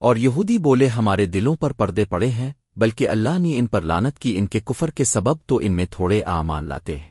اور یہودی بولے ہمارے دلوں پر پردے پڑے ہیں، بلکہ اللہ نے ان پر لانت کی ان کے کفر کے سبب تو ان میں تھوڑے آمان لاتے ہیں۔